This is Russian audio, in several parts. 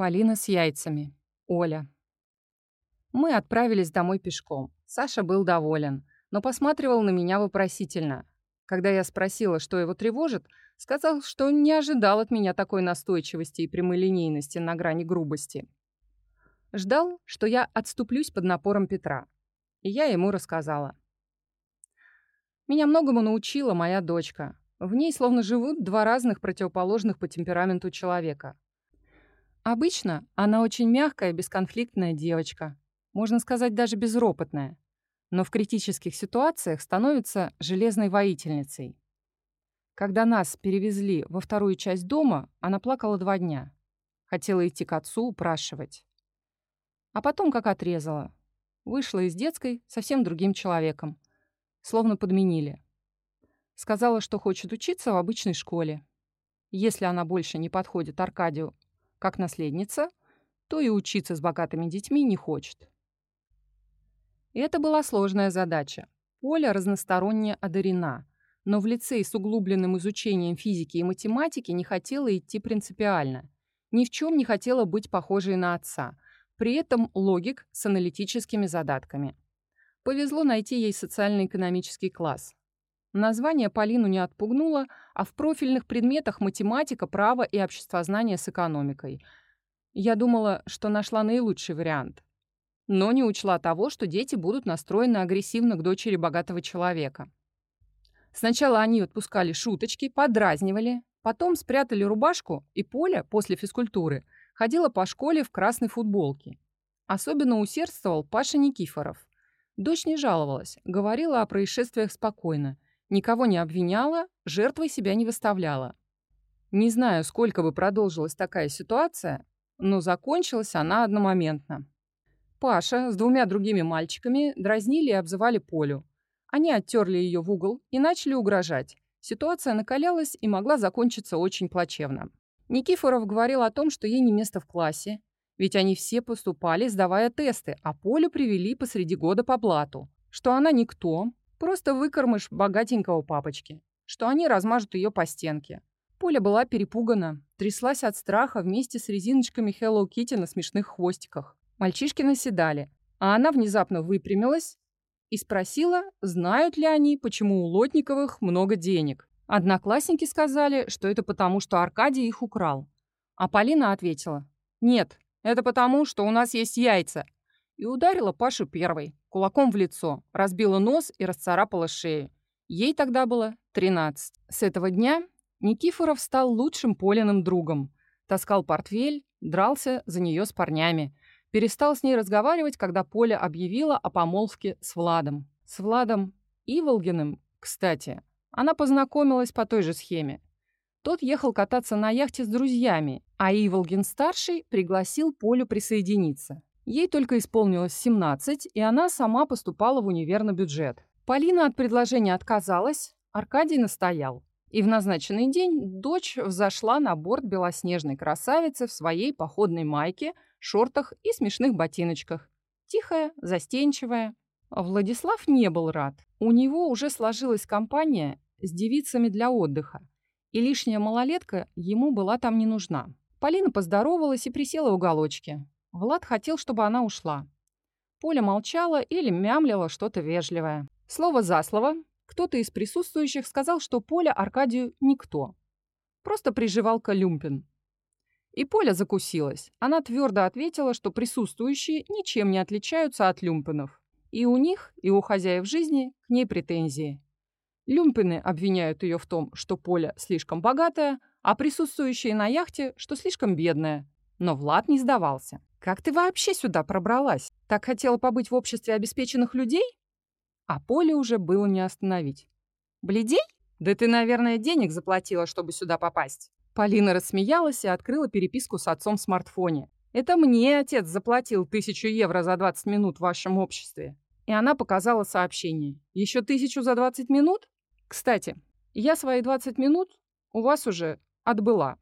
Полина с яйцами. Оля. Мы отправились домой пешком. Саша был доволен, но посматривал на меня вопросительно. Когда я спросила, что его тревожит, сказал, что не ожидал от меня такой настойчивости и прямолинейности на грани грубости. Ждал, что я отступлюсь под напором Петра. И я ему рассказала. Меня многому научила моя дочка. В ней словно живут два разных противоположных по темпераменту человека. Обычно она очень мягкая, бесконфликтная девочка. Можно сказать, даже безропотная. Но в критических ситуациях становится железной воительницей. Когда нас перевезли во вторую часть дома, она плакала два дня. Хотела идти к отцу, упрашивать. А потом как отрезала. Вышла из детской совсем другим человеком. Словно подменили. Сказала, что хочет учиться в обычной школе. Если она больше не подходит Аркадию как наследница, то и учиться с богатыми детьми не хочет. Это была сложная задача. Поля разносторонне одарена, но в лицей с углубленным изучением физики и математики не хотела идти принципиально. Ни в чем не хотела быть похожей на отца. При этом логик с аналитическими задатками. Повезло найти ей социально-экономический класс. Название Полину не отпугнуло, а в профильных предметах математика, право и обществознание с экономикой. Я думала, что нашла наилучший вариант. Но не учла того, что дети будут настроены агрессивно к дочери богатого человека. Сначала они отпускали шуточки, подразнивали, потом спрятали рубашку, и Поля после физкультуры ходила по школе в красной футболке. Особенно усердствовал Паша Никифоров. Дочь не жаловалась, говорила о происшествиях спокойно – Никого не обвиняла, жертвой себя не выставляла. Не знаю, сколько бы продолжилась такая ситуация, но закончилась она одномоментно. Паша с двумя другими мальчиками дразнили и обзывали Полю. Они оттерли ее в угол и начали угрожать. Ситуация накалялась и могла закончиться очень плачевно. Никифоров говорил о том, что ей не место в классе, ведь они все поступали, сдавая тесты, а Полю привели посреди года по блату, что она никто, Просто выкормыш богатенького папочки, что они размажут ее по стенке. Поля была перепугана, тряслась от страха вместе с резиночками Hello Kitty на смешных хвостиках. Мальчишки наседали, а она внезапно выпрямилась и спросила, знают ли они, почему у Лотниковых много денег. Одноклассники сказали, что это потому, что Аркадий их украл. А Полина ответила, нет, это потому, что у нас есть яйца. И ударила Пашу первой кулаком в лицо, разбила нос и расцарапала шею. Ей тогда было 13. С этого дня Никифоров стал лучшим Полиным другом. Таскал портфель, дрался за нее с парнями. Перестал с ней разговаривать, когда Поля объявила о помолвке с Владом. С Владом Иволгиным, кстати, она познакомилась по той же схеме. Тот ехал кататься на яхте с друзьями, а Иволгин-старший пригласил Полю присоединиться. Ей только исполнилось 17, и она сама поступала в универ на бюджет. Полина от предложения отказалась, Аркадий настоял. И в назначенный день дочь взошла на борт белоснежной красавицы в своей походной майке, шортах и смешных ботиночках. Тихая, застенчивая. Владислав не был рад. У него уже сложилась компания с девицами для отдыха, и лишняя малолетка ему была там не нужна. Полина поздоровалась и присела в уголочке. Влад хотел, чтобы она ушла. Поля молчала или мямлила что-то вежливое. Слово за слово, кто-то из присутствующих сказал, что Поля Аркадию никто. Просто приживалка Люмпин. И Поля закусилась. Она твердо ответила, что присутствующие ничем не отличаются от люмпинов. И у них, и у хозяев жизни к ней претензии. Люмпины обвиняют ее в том, что Поля слишком богатая, а присутствующие на яхте, что слишком бедная. Но Влад не сдавался. Как ты вообще сюда пробралась? Так хотела побыть в обществе обеспеченных людей? А поле уже было не остановить. Бледей? Да ты, наверное, денег заплатила, чтобы сюда попасть. Полина рассмеялась и открыла переписку с отцом в смартфоне. Это мне отец заплатил тысячу евро за 20 минут в вашем обществе. И она показала сообщение. Еще тысячу за 20 минут? Кстати, я свои 20 минут у вас уже отбыла.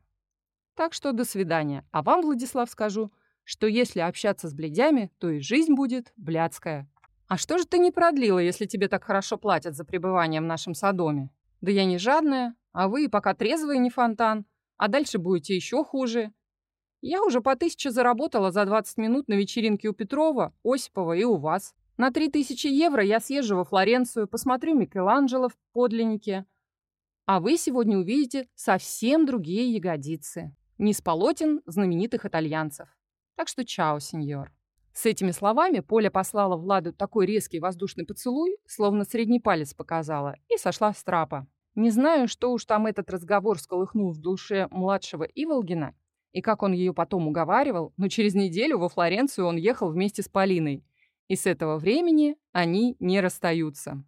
Так что до свидания. А вам, Владислав, скажу, что если общаться с бледями, то и жизнь будет блядская. А что же ты не продлила, если тебе так хорошо платят за пребывание в нашем садоме? Да я не жадная, а вы пока трезвые не фонтан, а дальше будете еще хуже. Я уже по тысяче заработала за 20 минут на вечеринке у Петрова, Осипова и у вас. На 3000 евро я съезжу во Флоренцию, посмотрю Микеланджело в подлиннике. А вы сегодня увидите совсем другие ягодицы. С полотен знаменитых итальянцев. Так что чао, сеньор. С этими словами Поля послала Владу такой резкий воздушный поцелуй, словно средний палец показала, и сошла с трапа. Не знаю, что уж там этот разговор сколыхнул в душе младшего Иволгина, и как он ее потом уговаривал, но через неделю во Флоренцию он ехал вместе с Полиной. И с этого времени они не расстаются.